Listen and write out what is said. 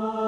Oh.